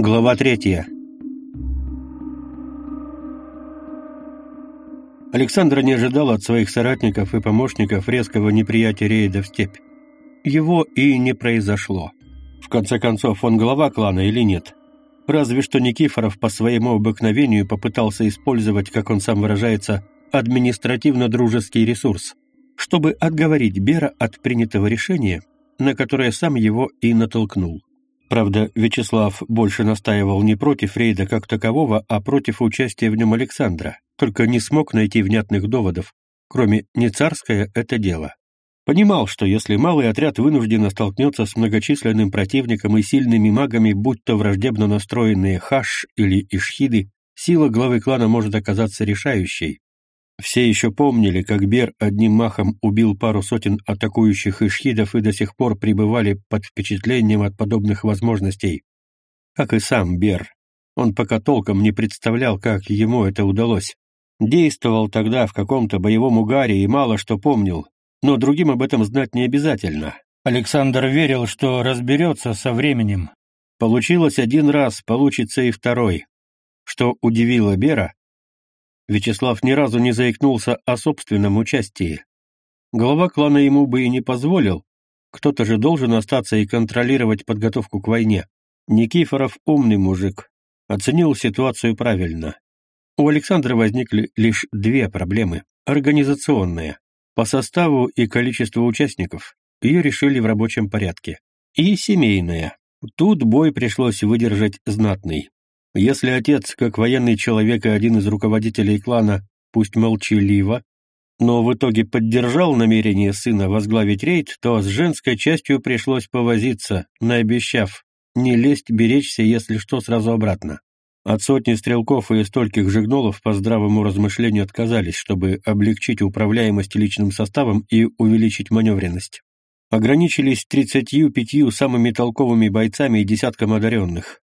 Глава третья. Александр не ожидал от своих соратников и помощников резкого неприятия рейда в степь. Его и не произошло. В конце концов, он глава клана или нет? Разве что Никифоров по своему обыкновению попытался использовать, как он сам выражается, административно-дружеский ресурс, чтобы отговорить Бера от принятого решения, на которое сам его и натолкнул. Правда, Вячеслав больше настаивал не против рейда как такового, а против участия в нем Александра, только не смог найти внятных доводов, кроме «не царское это дело». Понимал, что если малый отряд вынужденно столкнется с многочисленным противником и сильными магами, будь то враждебно настроенные хаш или ишхиды, сила главы клана может оказаться решающей, все еще помнили, как Бер одним махом убил пару сотен атакующих ишхидов и до сих пор пребывали под впечатлением от подобных возможностей. Как и сам Бер. Он пока толком не представлял, как ему это удалось. Действовал тогда в каком-то боевом угаре и мало что помнил, но другим об этом знать не обязательно. Александр верил, что разберется со временем. Получилось один раз, получится и второй. Что удивило Бера, Вячеслав ни разу не заикнулся о собственном участии. Глава клана ему бы и не позволил. Кто-то же должен остаться и контролировать подготовку к войне. Никифоров умный мужик. Оценил ситуацию правильно. У Александра возникли лишь две проблемы. Организационные. По составу и количеству участников. Ее решили в рабочем порядке. И семейная. Тут бой пришлось выдержать знатный. Если отец, как военный человек и один из руководителей клана, пусть молчаливо, но в итоге поддержал намерение сына возглавить рейд, то с женской частью пришлось повозиться, наобещав не лезть, беречься, если что, сразу обратно. От сотни стрелков и стольких же гнолов по здравому размышлению отказались, чтобы облегчить управляемость личным составом и увеличить маневренность. Ограничились тридцатью пятью самыми толковыми бойцами и десятком одаренных.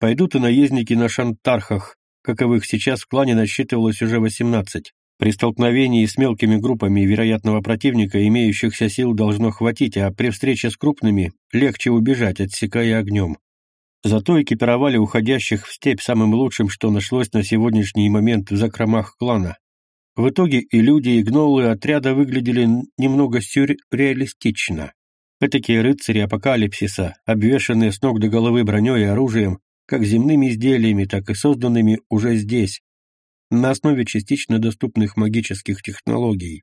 Пойдут и наездники на шантархах, каковых сейчас в клане насчитывалось уже 18. При столкновении с мелкими группами вероятного противника имеющихся сил должно хватить, а при встрече с крупными легче убежать, отсекая огнем. Зато экипировали уходящих в степь самым лучшим, что нашлось на сегодняшний момент в закромах клана. В итоге и люди, и гнолы отряда выглядели немного сюрреалистично. Этакие рыцари апокалипсиса, обвешанные с ног до головы броней и оружием, как земными изделиями, так и созданными уже здесь, на основе частично доступных магических технологий.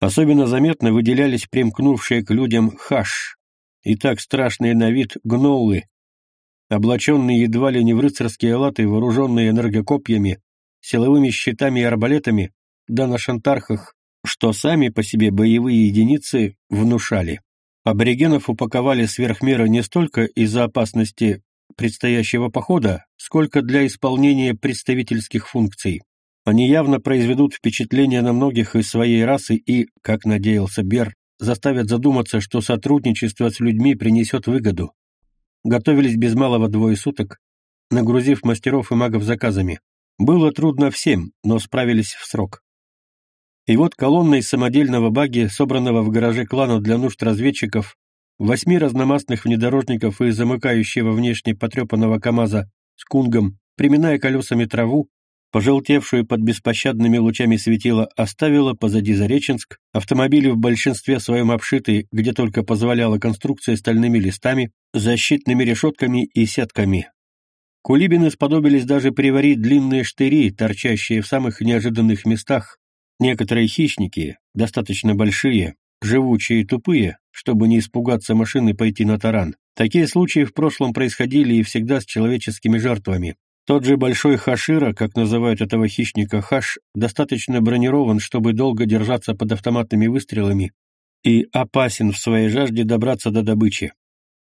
Особенно заметно выделялись примкнувшие к людям хаш, и так страшные на вид гнолы, облаченные едва ли не в рыцарские латы, вооруженные энергокопьями, силовыми щитами и арбалетами, да на шантархах, что сами по себе боевые единицы внушали. Аборигенов упаковали сверх не столько из-за опасности предстоящего похода, сколько для исполнения представительских функций. Они явно произведут впечатление на многих из своей расы и, как надеялся Бер, заставят задуматься, что сотрудничество с людьми принесет выгоду. Готовились без малого двое суток, нагрузив мастеров и магов заказами. Было трудно всем, но справились в срок. И вот колонна из самодельного баги, собранного в гараже клана для нужд разведчиков, восьми разномастных внедорожников и замыкающего внешне потрепанного КАМАЗа с кунгом, приминая колесами траву, пожелтевшую под беспощадными лучами светила, оставила позади Зареченск, автомобили в большинстве своем обшитые, где только позволяла конструкция стальными листами, защитными решетками и сетками. Кулибины сподобились даже приварить длинные штыри, торчащие в самых неожиданных местах. Некоторые хищники, достаточно большие, живучие и тупые, чтобы не испугаться машины пойти на таран. Такие случаи в прошлом происходили и всегда с человеческими жертвами. Тот же большой хашира, как называют этого хищника хаш, достаточно бронирован, чтобы долго держаться под автоматными выстрелами и опасен в своей жажде добраться до добычи.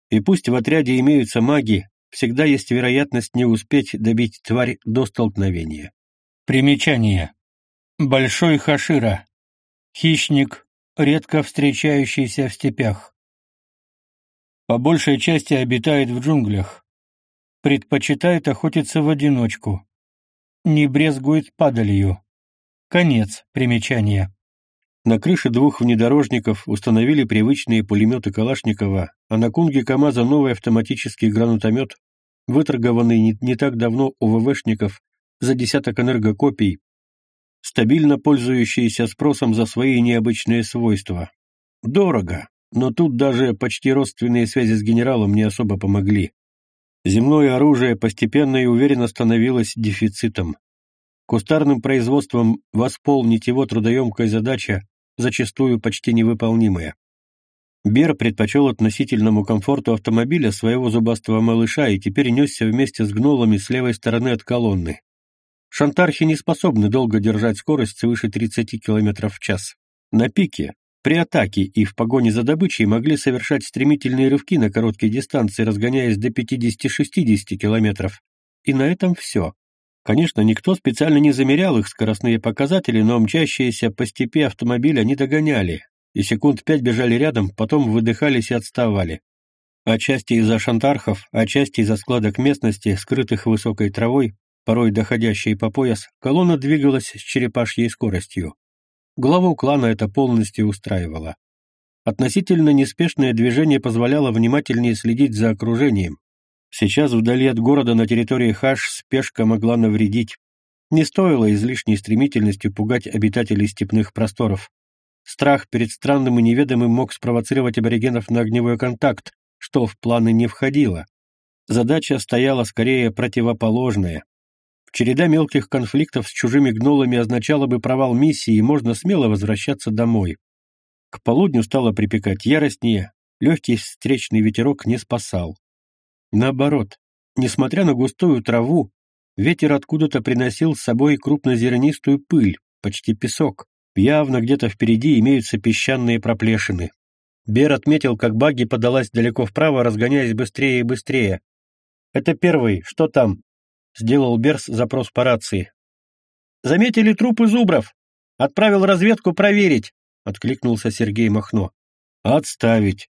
И пусть в отряде имеются маги, всегда есть вероятность не успеть добить тварь до столкновения. Примечание. Большой хашира. Хищник, редко встречающийся в степях. По большей части обитает в джунглях. Предпочитает охотиться в одиночку. Не брезгует падалью. Конец примечания. На крыше двух внедорожников установили привычные пулеметы Калашникова, а на кунге КамАЗа новый автоматический гранатомет, выторгованный не, не так давно у ВВшников за десяток энергокопий, стабильно пользующиеся спросом за свои необычные свойства. Дорого, но тут даже почти родственные связи с генералом не особо помогли. Земное оружие постепенно и уверенно становилось дефицитом. Кустарным производством восполнить его трудоемкая задача зачастую почти невыполнимая. Бер предпочел относительному комфорту автомобиля своего зубастого малыша и теперь несся вместе с гнолами с левой стороны от колонны. Шантархи не способны долго держать скорость свыше 30 км в час. На пике, при атаке и в погоне за добычей могли совершать стремительные рывки на короткие дистанции, разгоняясь до 50-60 км. И на этом все. Конечно, никто специально не замерял их скоростные показатели, но мчащиеся по степи автомобиля не догоняли, и секунд пять бежали рядом, потом выдыхались и отставали. Отчасти из-за шантархов, отчасти из-за складок местности, скрытых высокой травой, порой доходящей по пояс, колонна двигалась с черепашьей скоростью. Главу клана это полностью устраивало. Относительно неспешное движение позволяло внимательнее следить за окружением, Сейчас вдали от города на территории Хаш спешка могла навредить. Не стоило излишней стремительностью пугать обитателей степных просторов. Страх перед странным и неведомым мог спровоцировать аборигенов на огневой контакт, что в планы не входило. Задача стояла скорее противоположная. Череда мелких конфликтов с чужими гнолами означала бы провал миссии, и можно смело возвращаться домой. К полудню стало припекать яростнее, легкий встречный ветерок не спасал. Наоборот, несмотря на густую траву, ветер откуда-то приносил с собой крупнозернистую пыль, почти песок. Явно где-то впереди имеются песчаные проплешины. Бер отметил, как багги подалась далеко вправо, разгоняясь быстрее и быстрее. «Это первый. Что там?» — сделал Берс запрос по рации. «Заметили трупы зубров. Отправил разведку проверить», — откликнулся Сергей Махно. «Отставить.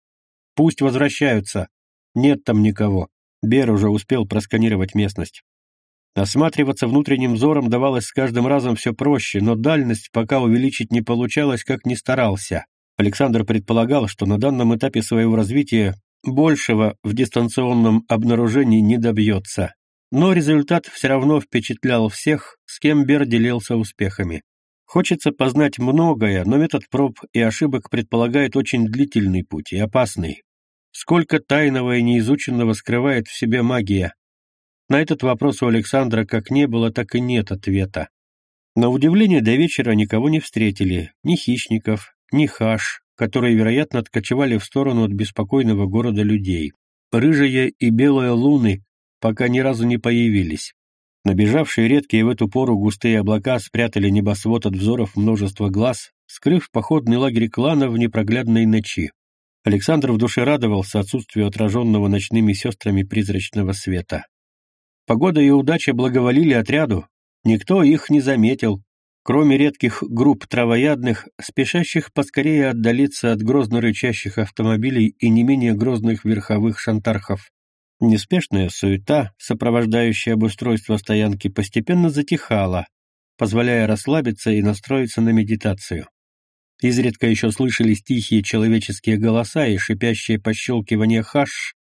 Пусть возвращаются. Нет там никого. Бер уже успел просканировать местность. Осматриваться внутренним взором давалось с каждым разом все проще, но дальность пока увеличить не получалось, как ни старался. Александр предполагал, что на данном этапе своего развития большего в дистанционном обнаружении не добьется. Но результат все равно впечатлял всех, с кем Бер делился успехами. Хочется познать многое, но метод проб и ошибок предполагает очень длительный путь и опасный. Сколько тайного и неизученного скрывает в себе магия? На этот вопрос у Александра как не было, так и нет ответа. На удивление до вечера никого не встретили, ни хищников, ни хаш, которые, вероятно, откочевали в сторону от беспокойного города людей. Рыжие и белые луны пока ни разу не появились. Набежавшие редкие в эту пору густые облака спрятали небосвод от взоров множества глаз, скрыв походный лагерь клана в непроглядной ночи. Александр в душе радовался отсутствию отраженного ночными сестрами призрачного света. Погода и удача благоволили отряду, никто их не заметил, кроме редких групп травоядных, спешащих поскорее отдалиться от грозно рычащих автомобилей и не менее грозных верховых шантархов. Неспешная суета, сопровождающая обустройство стоянки, постепенно затихала, позволяя расслабиться и настроиться на медитацию. Изредка еще слышались тихие человеческие голоса и шипящее пощелкивание хаш,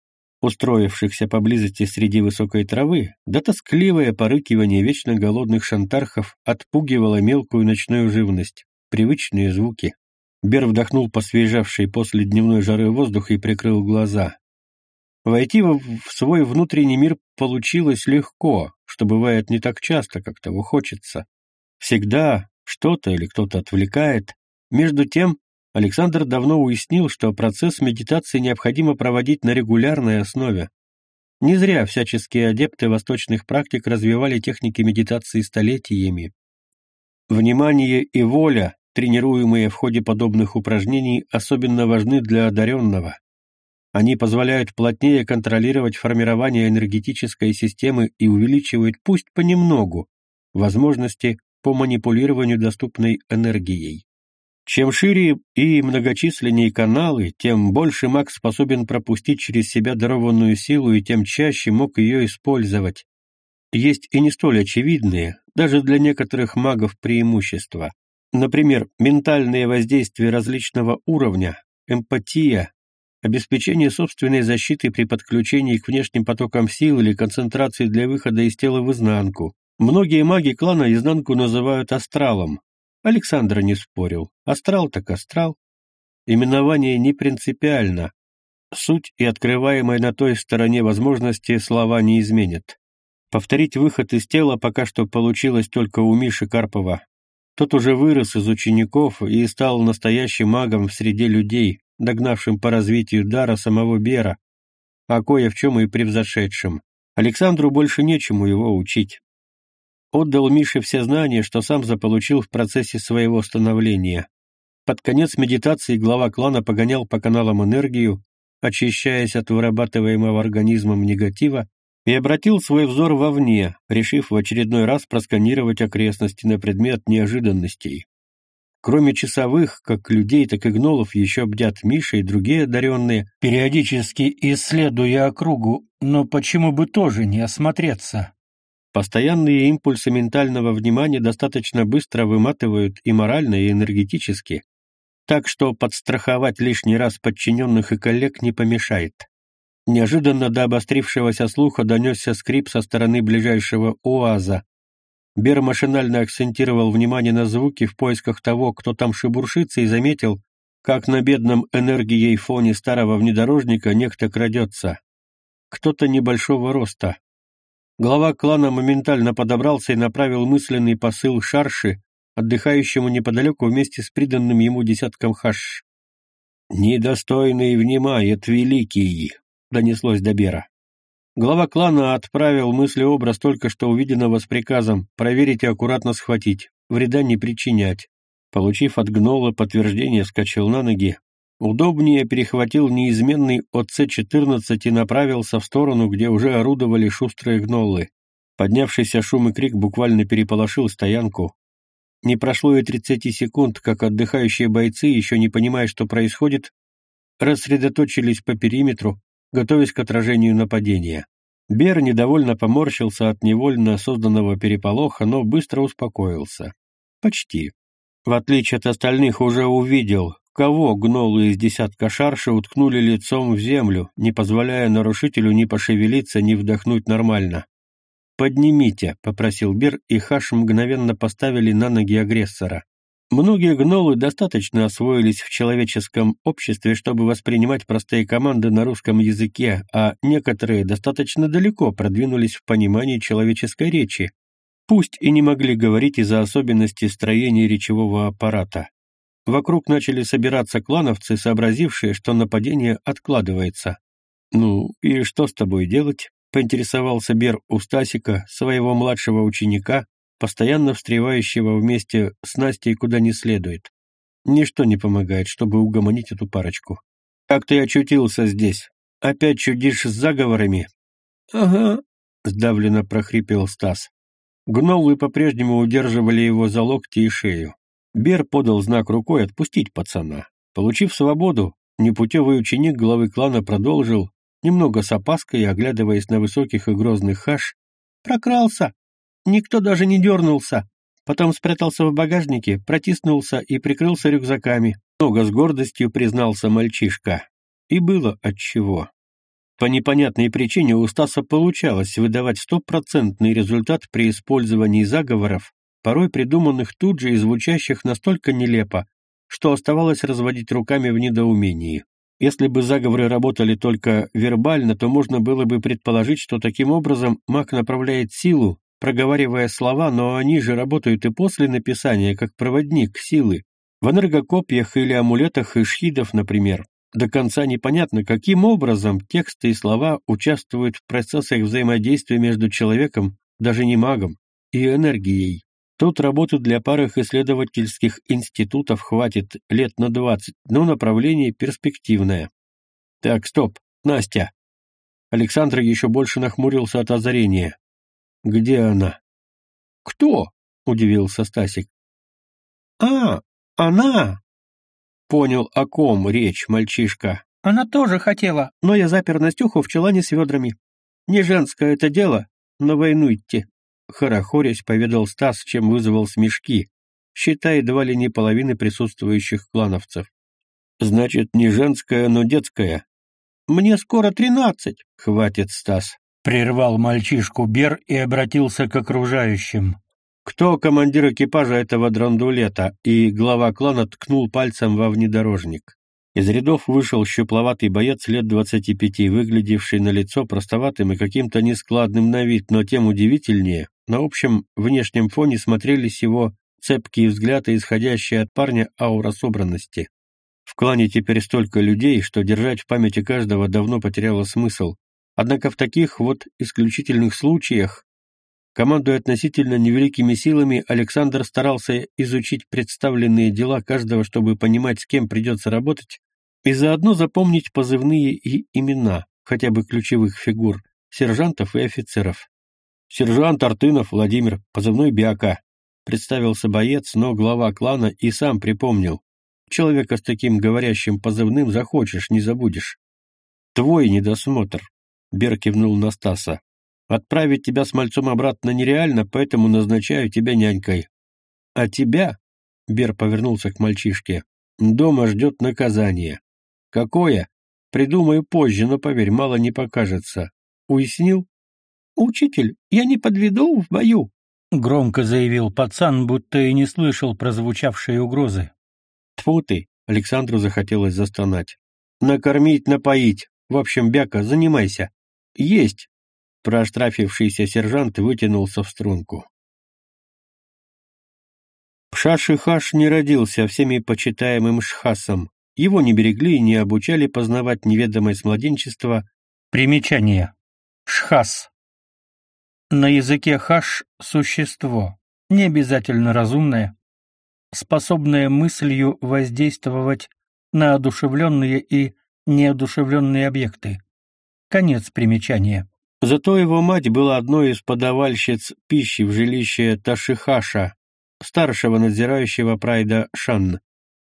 устроившихся поблизости среди высокой травы, да тоскливое порыкивание вечно голодных шантархов отпугивало мелкую ночную живность, привычные звуки. Бер вдохнул посвежавший после дневной жары воздух и прикрыл глаза. Войти в свой внутренний мир получилось легко, что бывает не так часто, как того хочется. Всегда что-то или кто-то отвлекает, между тем, Александр давно уяснил, что процесс медитации необходимо проводить на регулярной основе. Не зря всяческие адепты восточных практик развивали техники медитации столетиями. Внимание и воля, тренируемые в ходе подобных упражнений, особенно важны для одаренного. Они позволяют плотнее контролировать формирование энергетической системы и увеличивают, пусть понемногу, возможности по манипулированию доступной энергией. Чем шире и многочисленнее каналы, тем больше маг способен пропустить через себя дарованную силу и тем чаще мог ее использовать. Есть и не столь очевидные, даже для некоторых магов преимущества. Например, ментальные воздействия различного уровня, эмпатия, обеспечение собственной защиты при подключении к внешним потокам сил или концентрации для выхода из тела в изнанку. Многие маги клана изнанку называют астралом. Александр не спорил. Астрал так астрал. Именование не принципиально. Суть и открываемые на той стороне возможности слова не изменят. Повторить выход из тела пока что получилось только у Миши Карпова. Тот уже вырос из учеников и стал настоящим магом в среде людей, догнавшим по развитию дара самого Бера, а кое в чем и превзошедшим. Александру больше нечему его учить. Отдал Мише все знания, что сам заполучил в процессе своего становления. Под конец медитации глава клана погонял по каналам энергию, очищаясь от вырабатываемого организмом негатива, и обратил свой взор вовне, решив в очередной раз просканировать окрестности на предмет неожиданностей. Кроме часовых, как людей, так и гнолов еще бдят Миша и другие одаренные, периодически исследуя округу, но почему бы тоже не осмотреться? Постоянные импульсы ментального внимания достаточно быстро выматывают и морально, и энергетически, так что подстраховать лишний раз подчиненных и коллег не помешает. Неожиданно до обострившегося слуха донесся скрип со стороны ближайшего уаза, Бер машинально акцентировал внимание на звуки в поисках того, кто там шебуршится, и заметил, как на бедном энергией фоне старого внедорожника некто крадется. Кто-то небольшого роста. Глава клана моментально подобрался и направил мысленный посыл Шарши, отдыхающему неподалеку вместе с приданным ему десятком хаш. «Недостойный внимает великий», — донеслось до Бера. Глава клана отправил мыслеобраз только что увиденного с приказом проверить и аккуратно схватить, вреда не причинять. Получив от гнола подтверждение, вскочил на ноги. Удобнее перехватил неизменный ОЦ-14 и направился в сторону, где уже орудовали шустрые гнолы. Поднявшийся шум и крик буквально переполошил стоянку. Не прошло и 30 секунд, как отдыхающие бойцы, еще не понимая, что происходит, рассредоточились по периметру, готовясь к отражению нападения. Бер недовольно поморщился от невольно созданного переполоха, но быстро успокоился. Почти. В отличие от остальных, уже увидел, кого гнолы из десятка шарша уткнули лицом в землю, не позволяя нарушителю ни пошевелиться, ни вдохнуть нормально. «Поднимите», — попросил Бер, и Хаш мгновенно поставили на ноги агрессора. Многие гнолы достаточно освоились в человеческом обществе, чтобы воспринимать простые команды на русском языке, а некоторые достаточно далеко продвинулись в понимании человеческой речи, пусть и не могли говорить из-за особенностей строения речевого аппарата. Вокруг начали собираться клановцы, сообразившие, что нападение откладывается. «Ну, и что с тобой делать?» — поинтересовался Бер у Стасика, своего младшего ученика, постоянно встревающего вместе с Настей куда не следует. Ничто не помогает, чтобы угомонить эту парочку. «Как ты очутился здесь? Опять чудишь с заговорами?» «Ага», — сдавленно прохрипел Стас. Гнолы по-прежнему удерживали его за локти и шею. Бер подал знак рукой отпустить пацана. Получив свободу, непутевый ученик главы клана продолжил, немного с опаской, оглядываясь на высоких и грозных хаш, «Прокрался! Никто даже не дернулся. Потом спрятался в багажнике, протиснулся и прикрылся рюкзаками. Много с гордостью признался мальчишка. И было отчего. По непонятной причине у Стаса получалось выдавать стопроцентный результат при использовании заговоров, порой придуманных тут же и звучащих настолько нелепо, что оставалось разводить руками в недоумении. Если бы заговоры работали только вербально, то можно было бы предположить, что таким образом маг направляет силу, проговаривая слова, но они же работают и после написания, как проводник силы. В энергокопиях или амулетах ишхидов, например, до конца непонятно, каким образом тексты и слова участвуют в процессах взаимодействия между человеком, даже не магом, и энергией. Тут работы для парых исследовательских институтов хватит лет на 20, но направление перспективное. Так, стоп, Настя. Александр еще больше нахмурился от озарения. Где она? Кто? удивился Стасик. А, она. Понял, о ком речь, мальчишка. Она тоже хотела, но я запер Настюху в чулане с ведрами. Не женское это дело, на войну идти. Хорохорясь поведал Стас, чем вызвал смешки, считая едва ли не половины присутствующих клановцев. Значит, не женское, но детское, Мне скоро тринадцать. Хватит, Стас. Прервал мальчишку Бер и обратился к окружающим. Кто командир экипажа этого драндулета? И глава клана ткнул пальцем во внедорожник. Из рядов вышел щупловатый боец лет двадцати пяти, выглядевший на лицо простоватым и каким-то нескладным на вид, но тем удивительнее. На общем внешнем фоне смотрелись его цепкие взгляды, исходящие от парня аура собранности. В клане теперь столько людей, что держать в памяти каждого давно потеряло смысл. Однако в таких вот исключительных случаях, командуя относительно невеликими силами, Александр старался изучить представленные дела каждого, чтобы понимать, с кем придется работать, и заодно запомнить позывные и имена, хотя бы ключевых фигур, сержантов и офицеров. Сержант Артынов Владимир, позывной Биака. Представился боец, но глава клана и сам припомнил. Человека с таким говорящим позывным захочешь, не забудешь. Твой недосмотр. Бер кивнул на Стаса. «Отправить тебя с мальцом обратно нереально, поэтому назначаю тебя нянькой. А тебя...» — Бер повернулся к мальчишке. «Дома ждет наказание. Какое? Придумаю позже, но, поверь, мало не покажется. Уяснил?» «Учитель, я не подведу в бою», — громко заявил пацан, будто и не слышал прозвучавшие угрозы. Тьфу ты, Александру захотелось застонать. «Накормить, напоить. В общем, Бяка, занимайся». «Есть!» Проштрафившийся сержант вытянулся в струнку. Пшаш-Ихаш не родился всеми почитаемым Шхасом. Его не берегли и не обучали познавать неведомое с младенчества. Примечание. Шхас. На языке хаш – существо, не обязательно разумное, способное мыслью воздействовать на одушевленные и неодушевленные объекты. Конец примечания. Зато его мать была одной из подавальщиц пищи в жилище Ташихаша, старшего надзирающего прайда Шан.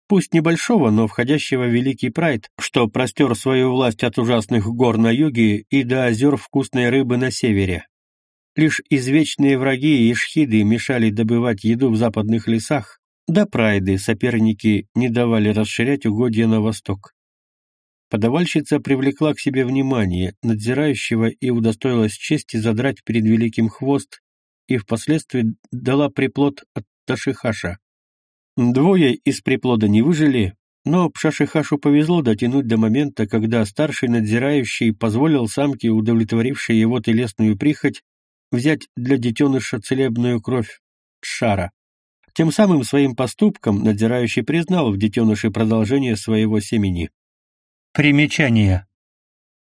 Пусть небольшого, но входящего в Великий Прайд, что простер свою власть от ужасных гор на юге и до озер вкусной рыбы на севере. Лишь извечные враги и шхиды мешали добывать еду в западных лесах, да прайды соперники не давали расширять угодья на восток. Подавальщица привлекла к себе внимание надзирающего и удостоилась чести задрать перед великим хвост и впоследствии дала приплод от Ташихаша. Двое из приплода не выжили, но Пшашихашу повезло дотянуть до момента, когда старший надзирающий позволил самке, удовлетворившей его телесную прихоть, взять для детеныша целебную кровь Шара. Тем самым своим поступком надзирающий признал в детеныше продолжение своего семени. Примечание.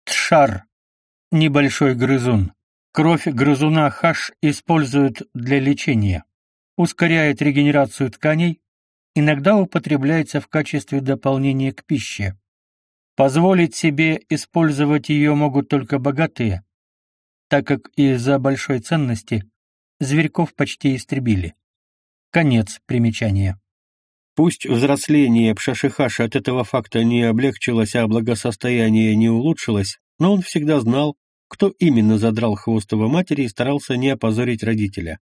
Тшар. Небольшой грызун. Кровь грызуна хаш используют для лечения. Ускоряет регенерацию тканей, иногда употребляется в качестве дополнения к пище. Позволить себе использовать ее могут только богатые, так как из-за большой ценности зверьков почти истребили. Конец примечания. Пусть взросление Пшашихаша от этого факта не облегчилось, а благосостояние не улучшилось, но он всегда знал, кто именно задрал хвост его матери и старался не опозорить родителя.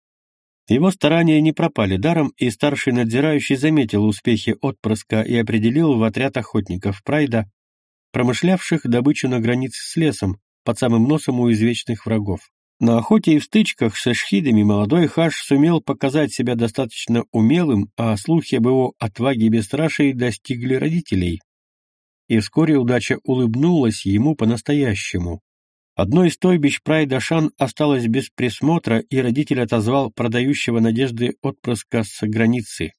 Его старания не пропали даром, и старший надзирающий заметил успехи отпрыска и определил в отряд охотников Прайда, промышлявших добычу на границе с лесом, под самым носом у извечных врагов. На охоте и в стычках с шхидами молодой Хаш сумел показать себя достаточно умелым, а слухи об его отваге и бесстрашии достигли родителей. И вскоре удача улыбнулась ему по-настоящему. Одно из стойбищ Прайда Шан осталось без присмотра, и родитель отозвал продающего надежды отпрыска с границы.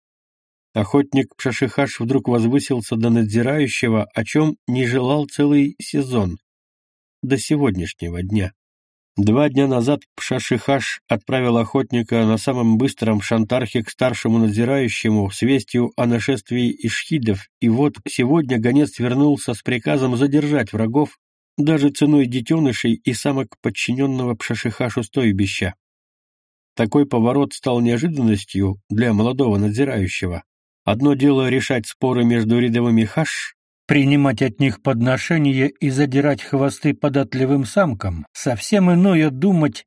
Охотник Пшашихаш вдруг возвысился до надзирающего, о чем не желал целый сезон. До сегодняшнего дня. Два дня назад Пшашихаш отправил охотника на самом быстром шантархе к старшему надзирающему с вестью о нашествии ишхидов, и вот сегодня гонец вернулся с приказом задержать врагов даже ценой детенышей и самок подчиненного Пшашихашу стойбища. Такой поворот стал неожиданностью для молодого надзирающего. Одно дело решать споры между рядовыми хаш, принимать от них подношения и задирать хвосты податливым самкам, совсем иное думать,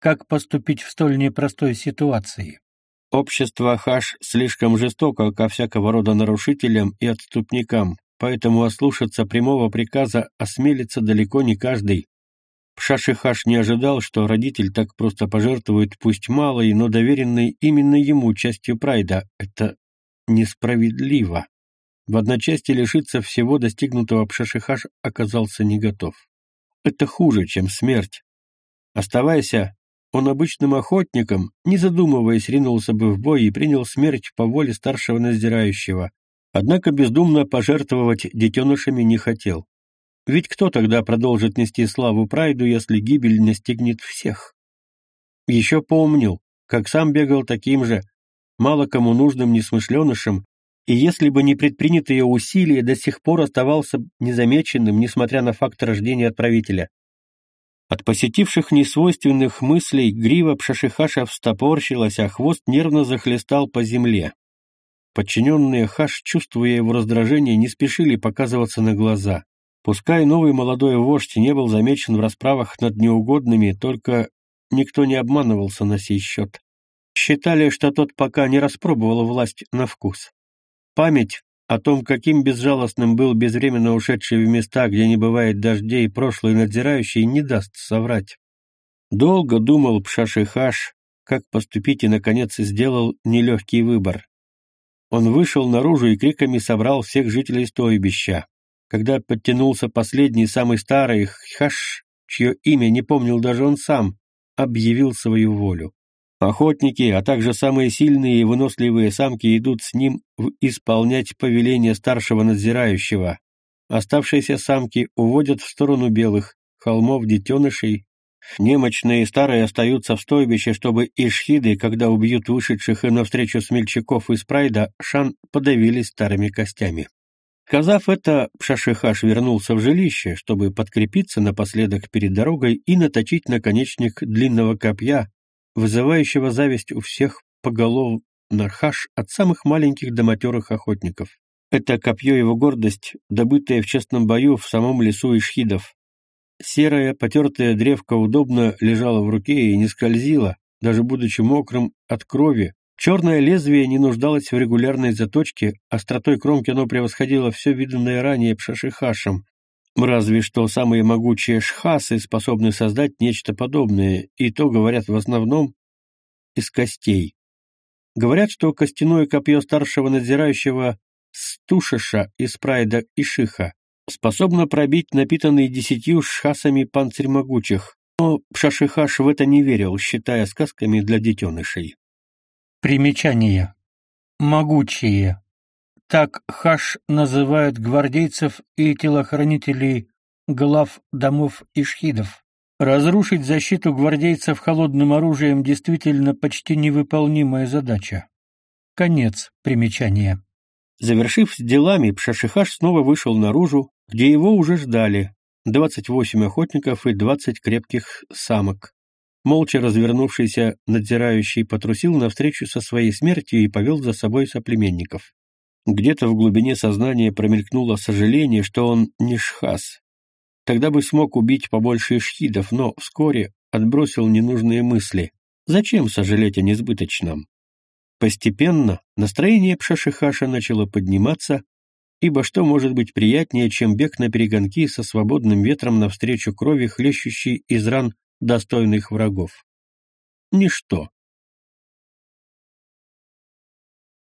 как поступить в столь непростой ситуации. Общество Хаш слишком жестоко ко всякого рода нарушителям и отступникам, поэтому ослушаться прямого приказа осмелится далеко не каждый. Пшашихаш не ожидал, что родитель так просто пожертвует пусть малой, но доверенной именно ему частью прайда. Это несправедливо. В одночасье лишиться всего достигнутого Пшашихаш оказался не готов. Это хуже, чем смерть. Оставайся он обычным охотником, не задумываясь, ринулся бы в бой и принял смерть по воле старшего надзирающего. Однако бездумно пожертвовать детенышами не хотел. Ведь кто тогда продолжит нести славу Прайду, если гибель настигнет всех? Еще помнил, как сам бегал таким же, мало кому нужным несмышленышем, и если бы не предпринятые усилия, до сих пор оставался незамеченным, несмотря на факт рождения отправителя. От посетивших несвойственных мыслей грива Пшашихаша встопорщилась, а хвост нервно захлестал по земле. Подчиненные Хаш, чувствуя его раздражение, не спешили показываться на глаза. Пускай новый молодой вождь не был замечен в расправах над неугодными, только никто не обманывался на сей счет. Считали, что тот пока не распробовал власть на вкус. Память о том, каким безжалостным был безвременно ушедший в места, где не бывает дождей, прошлый надзирающий, не даст соврать. Долго думал Пшашихаш, как поступить, и, наконец, сделал нелегкий выбор. Он вышел наружу и криками собрал всех жителей стойбища. Когда подтянулся последний, самый старый, Хаш, чье имя не помнил даже он сам, объявил свою волю. Охотники, а также самые сильные и выносливые самки идут с ним исполнять повеление старшего надзирающего. Оставшиеся самки уводят в сторону белых, холмов детенышей. Немощные и старые остаются в стойбище, чтобы ишхиды, когда убьют вышедших и навстречу смельчаков из прайда, шан подавились старыми костями. Сказав это, Пшашихаш вернулся в жилище, чтобы подкрепиться напоследок перед дорогой и наточить наконечник длинного копья, вызывающего зависть у всех поголовно хаш от самых маленьких до матерых охотников. Это копье его гордость, добытое в честном бою в самом лесу Ишхидов. Серая, потертая древко удобно лежала в руке и не скользила, даже будучи мокрым от крови. Черное лезвие не нуждалось в регулярной заточке, остротой кромки оно превосходило все виданное ранее пшашихашем, Разве что самые могучие шхасы способны создать нечто подобное, и то говорят в основном из костей. Говорят, что костяное копье старшего надзирающего Стушиша из прайда Ишиха способно пробить напитанный десятью шхасами панцирь могучих, но Пшашихаш в это не верил, считая сказками для детенышей. Примечание. Могучие. Так Хаш называют гвардейцев и телохранителей глав домов ишхидов. Разрушить защиту гвардейцев холодным оружием действительно почти невыполнимая задача. Конец примечания. Завершив с делами, Пшашихаш снова вышел наружу, где его уже ждали 28 охотников и 20 крепких самок. Молча развернувшийся надзирающий потрусил навстречу со своей смертью и повел за собой соплеменников. Где-то в глубине сознания промелькнуло сожаление, что он не шхас. Тогда бы смог убить побольше шхидов, но вскоре отбросил ненужные мысли. Зачем сожалеть о несбыточном? Постепенно настроение Пшашихаша начало подниматься, ибо что может быть приятнее, чем бег на перегонки со свободным ветром навстречу крови, хлещущей из ран достойных врагов? Ничто.